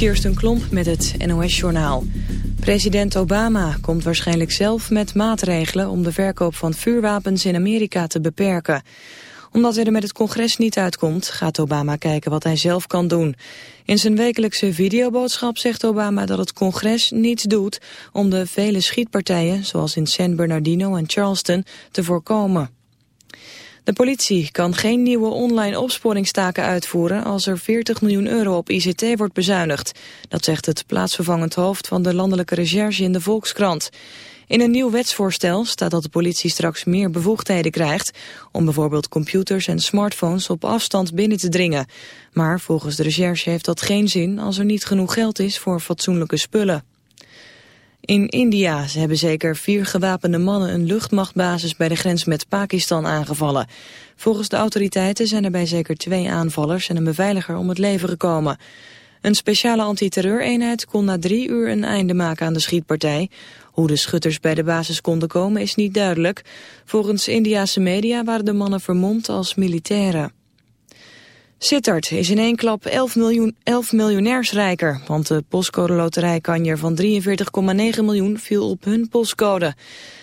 Kirsten Klomp met het NOS-journaal. President Obama komt waarschijnlijk zelf met maatregelen... om de verkoop van vuurwapens in Amerika te beperken. Omdat hij er met het congres niet uitkomt... gaat Obama kijken wat hij zelf kan doen. In zijn wekelijkse videoboodschap zegt Obama dat het congres niets doet... om de vele schietpartijen, zoals in San Bernardino en Charleston, te voorkomen. De politie kan geen nieuwe online opsporingstaken uitvoeren als er 40 miljoen euro op ICT wordt bezuinigd. Dat zegt het plaatsvervangend hoofd van de landelijke recherche in de Volkskrant. In een nieuw wetsvoorstel staat dat de politie straks meer bevoegdheden krijgt om bijvoorbeeld computers en smartphones op afstand binnen te dringen. Maar volgens de recherche heeft dat geen zin als er niet genoeg geld is voor fatsoenlijke spullen. In India hebben zeker vier gewapende mannen een luchtmachtbasis bij de grens met Pakistan aangevallen. Volgens de autoriteiten zijn er bij zeker twee aanvallers en een beveiliger om het leven gekomen. Een speciale antiterreureenheid kon na drie uur een einde maken aan de schietpartij. Hoe de schutters bij de basis konden komen is niet duidelijk. Volgens Indiase media waren de mannen vermomd als militairen. Sittard is in één klap 11, miljoen, 11 miljonairs rijker, want de postcode loterijkanjer van 43,9 miljoen viel op hun postcode.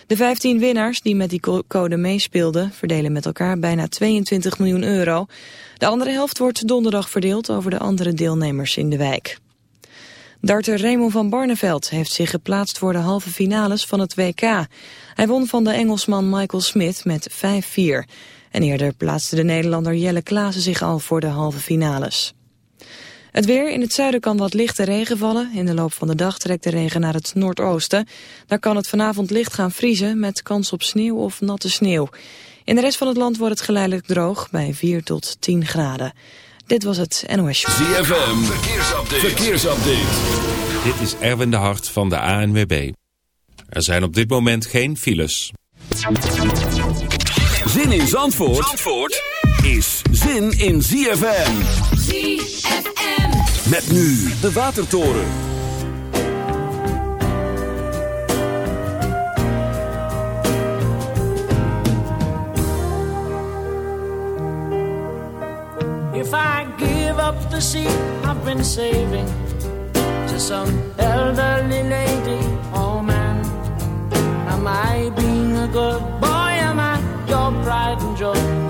De 15 winnaars die met die code meespeelden verdelen met elkaar bijna 22 miljoen euro. De andere helft wordt donderdag verdeeld over de andere deelnemers in de wijk. Darter Raymond van Barneveld heeft zich geplaatst voor de halve finales van het WK. Hij won van de Engelsman Michael Smith met 5-4. En eerder plaatste de Nederlander Jelle Klaassen zich al voor de halve finales. Het weer, in het zuiden kan wat lichte regen vallen. In de loop van de dag trekt de regen naar het noordoosten. Daar kan het vanavond licht gaan vriezen met kans op sneeuw of natte sneeuw. In de rest van het land wordt het geleidelijk droog bij 4 tot 10 graden. Dit was het NOS Show. ZFM, verkeersupdate. verkeersupdate. Dit is Erwin de Hart van de ANWB. Er zijn op dit moment geen files. Zin in Zandvoort, Zandvoort is zin in ZFM. ZFM. Met nu de Watertoren. If I give up the seat I've been saving to some elderly lady, oh man, am I being a good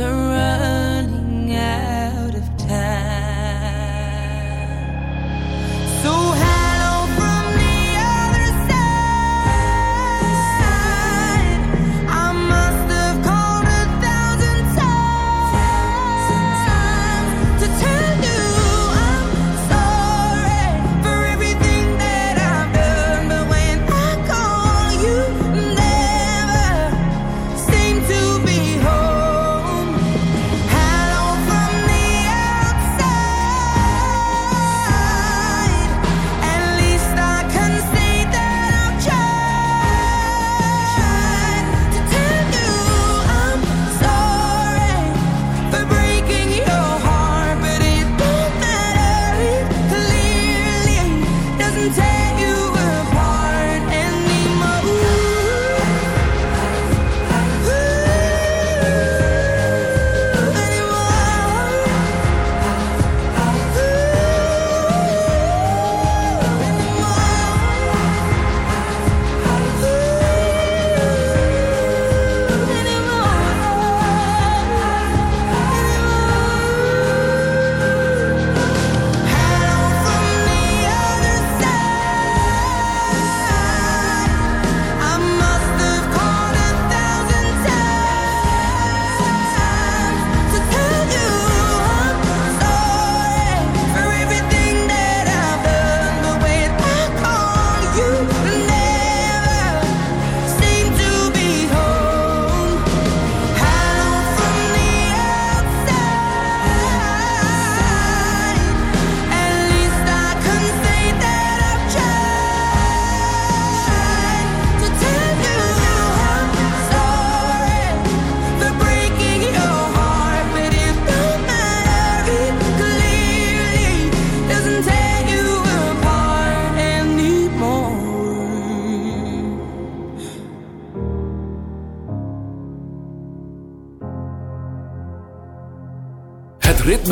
are running out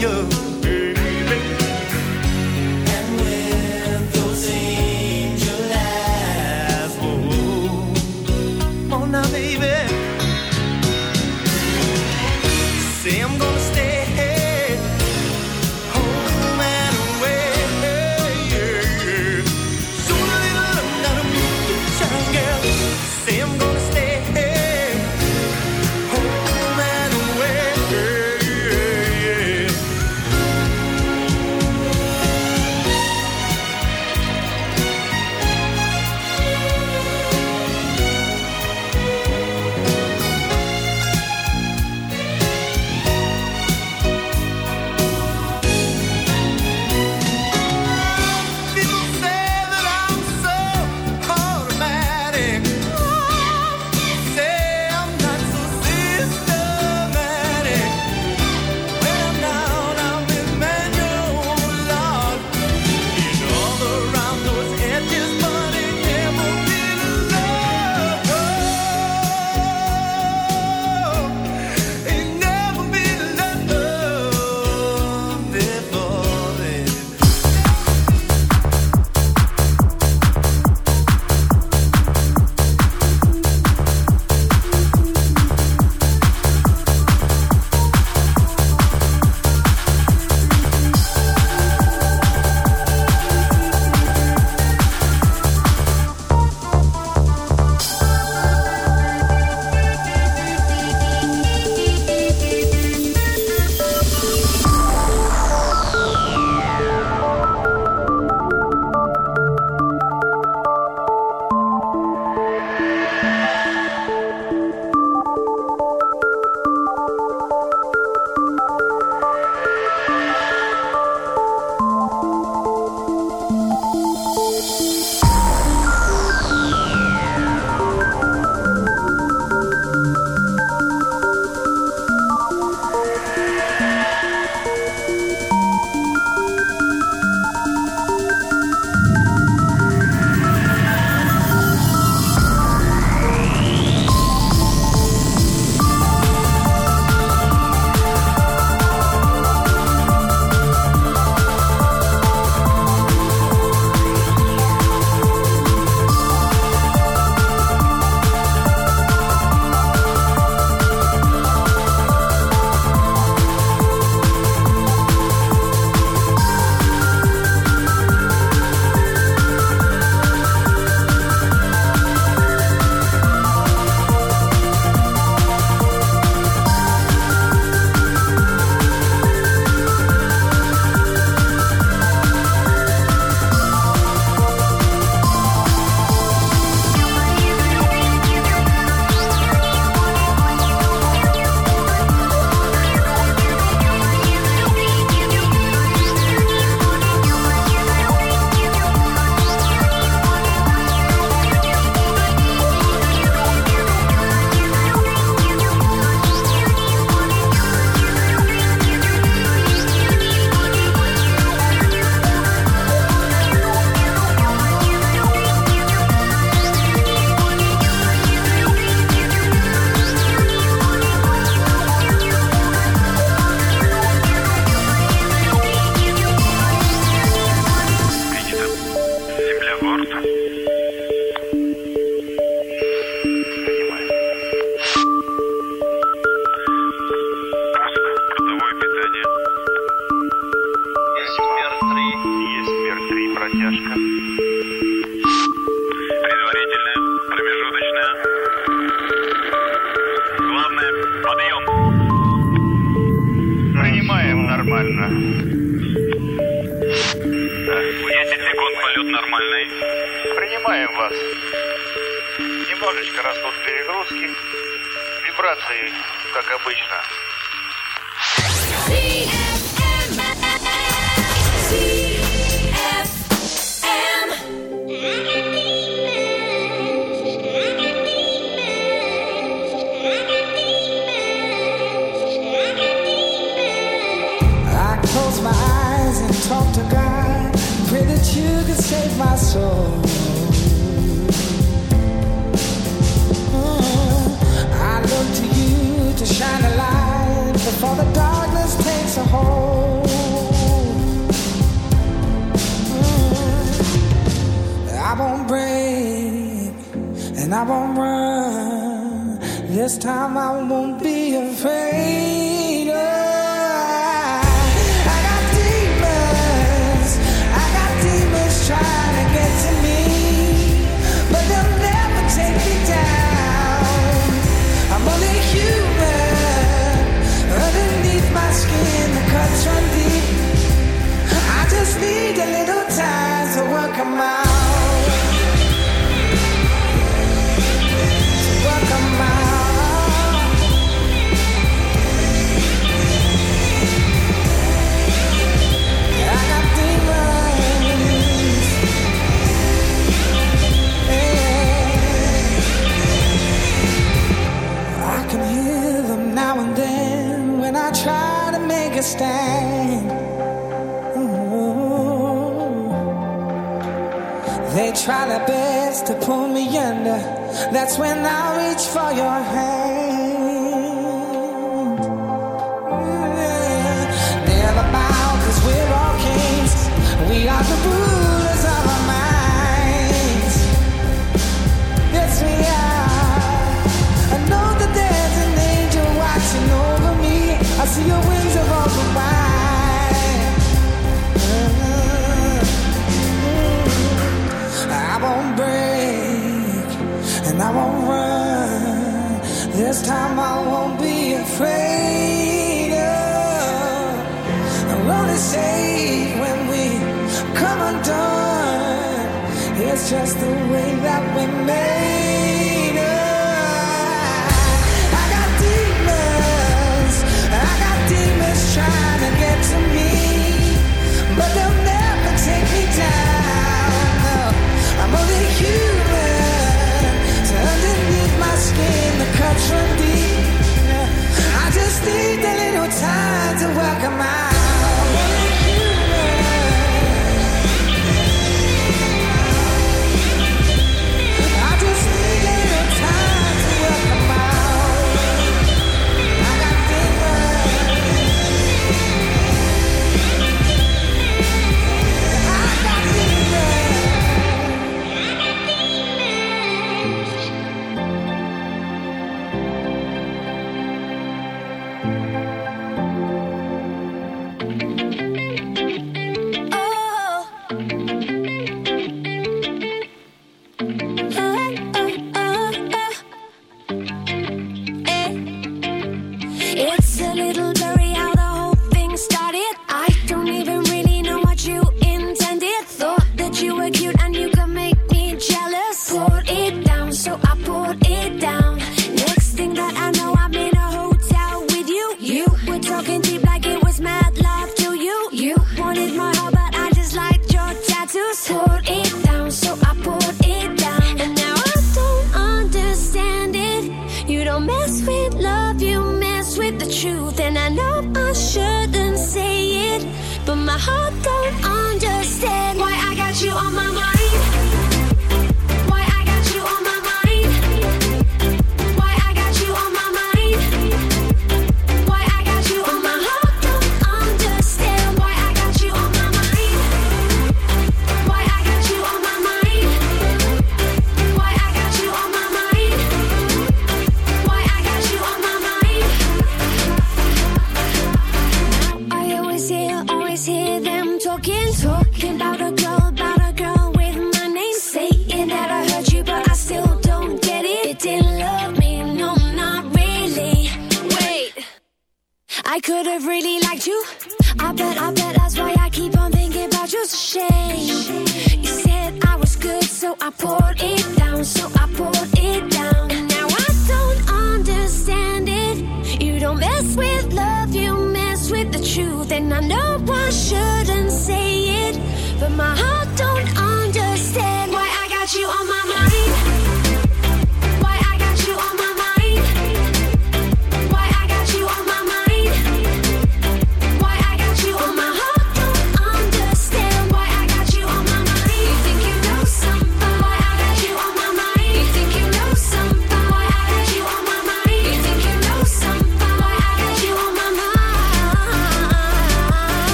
you.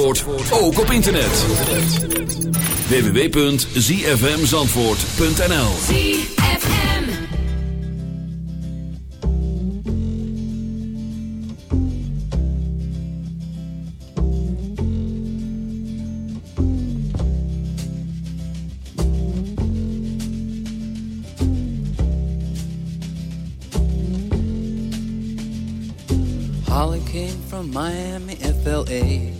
Zandvoort ook op internet. www.zfmzandvoort.nl ZFM. Holly came from Miami, FLA.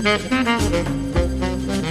Thank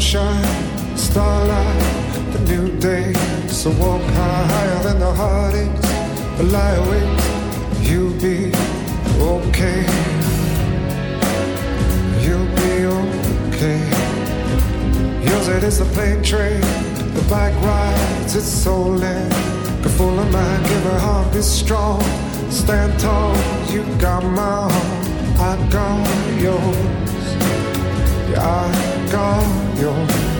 sunshine, starlight, the new day. So walk higher than the heartaches, but lie awake, you'll be okay. You'll be okay. Yours it is a plane train, the bike rides its so in. Get full of mind, give her heart this strong. Stand tall, you got my heart, I got yours. Yeah. I God, you're.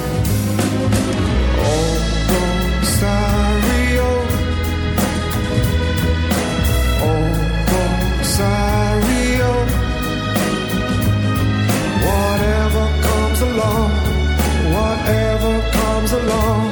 along, whatever comes along.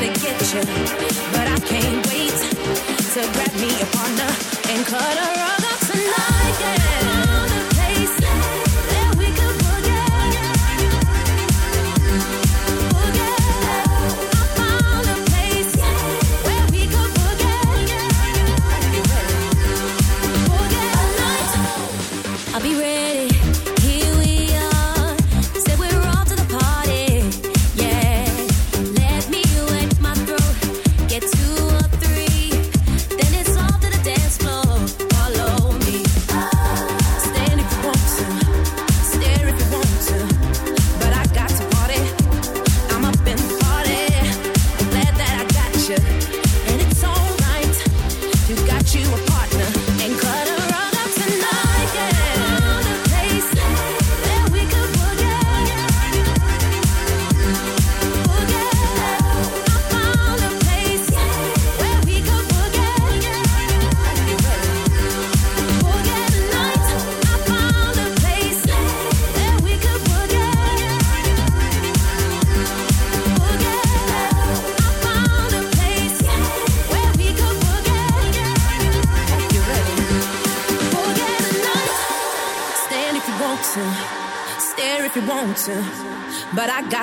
To get you, but I can't wait to grab me a partner and cut her up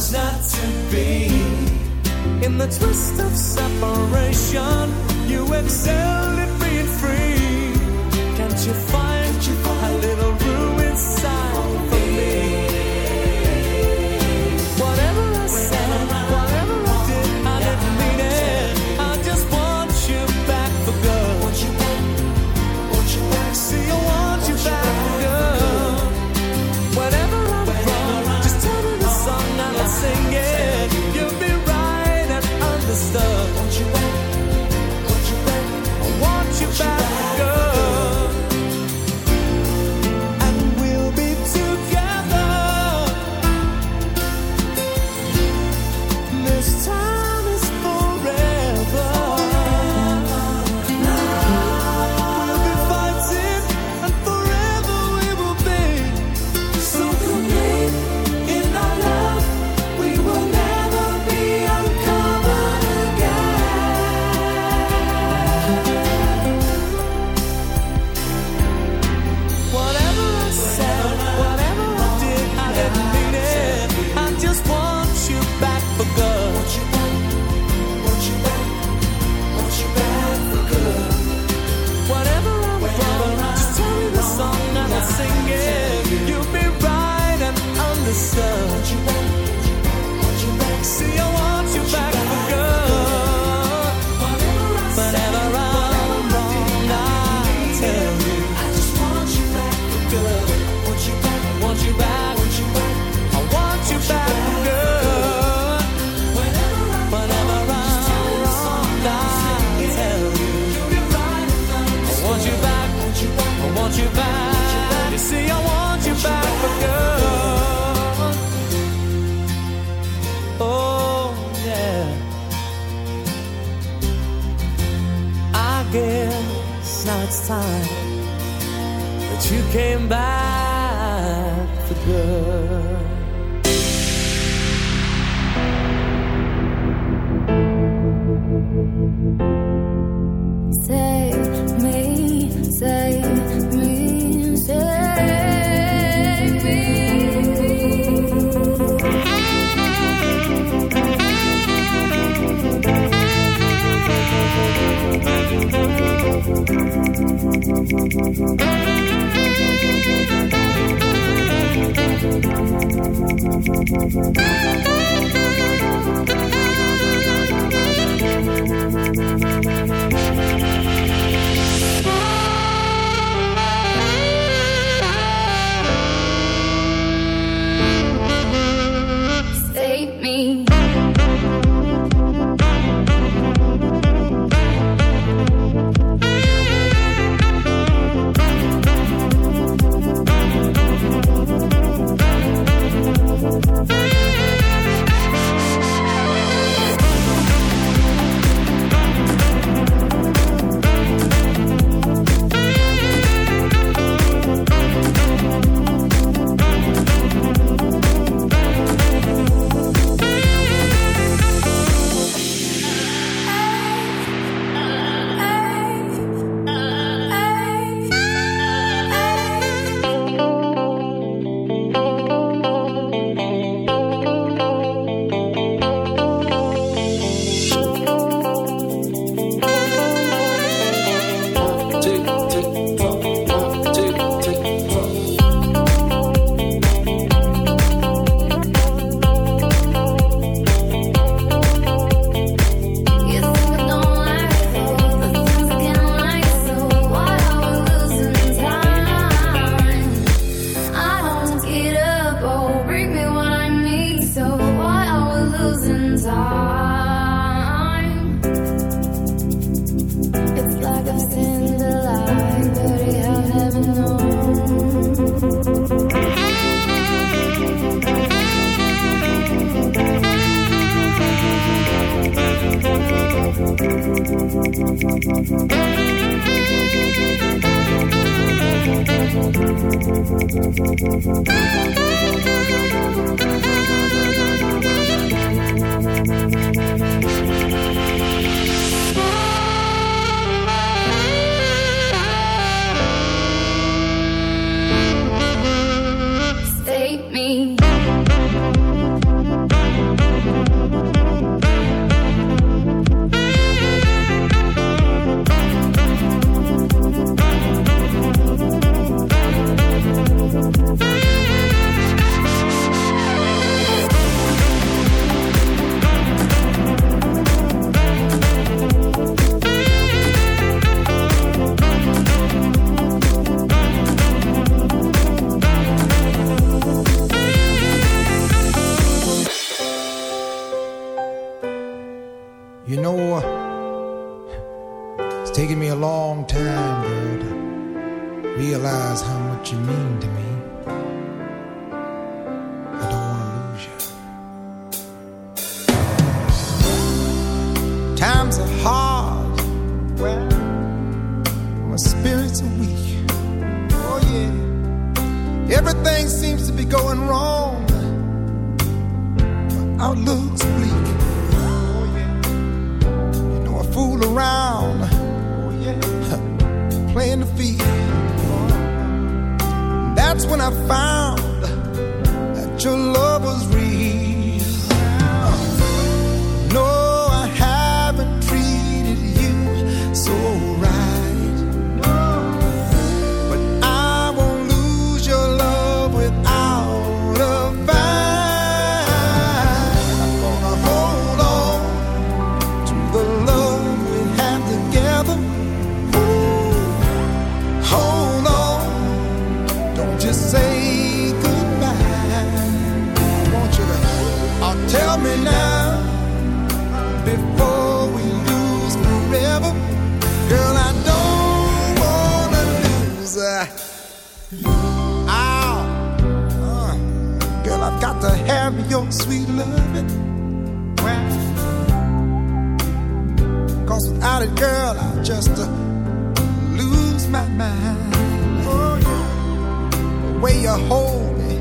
was not to be. In the twist of separation, you excel at being free. Can't you find, Can't you find a little room inside? Oh, yeah. The way you hold me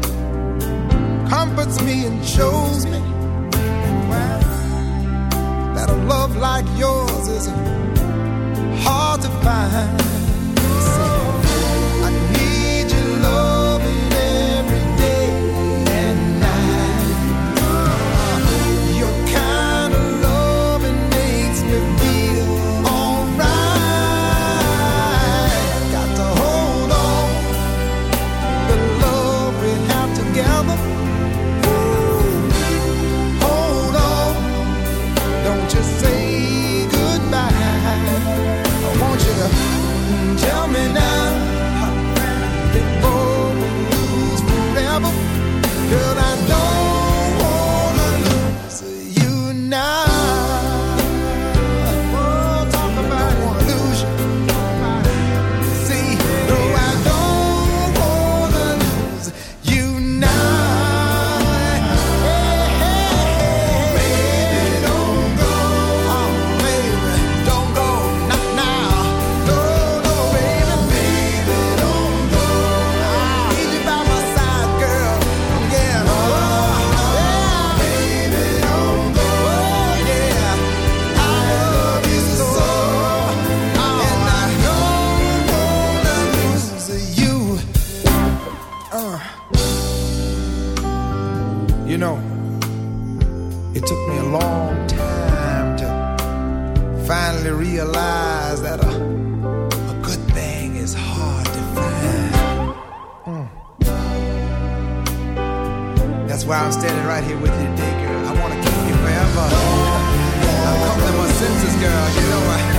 comforts me and shows me that a love like yours is hard to find. I'm standing right here with you today, girl. I want to keep you forever. I've come to my senses, girl. You know I.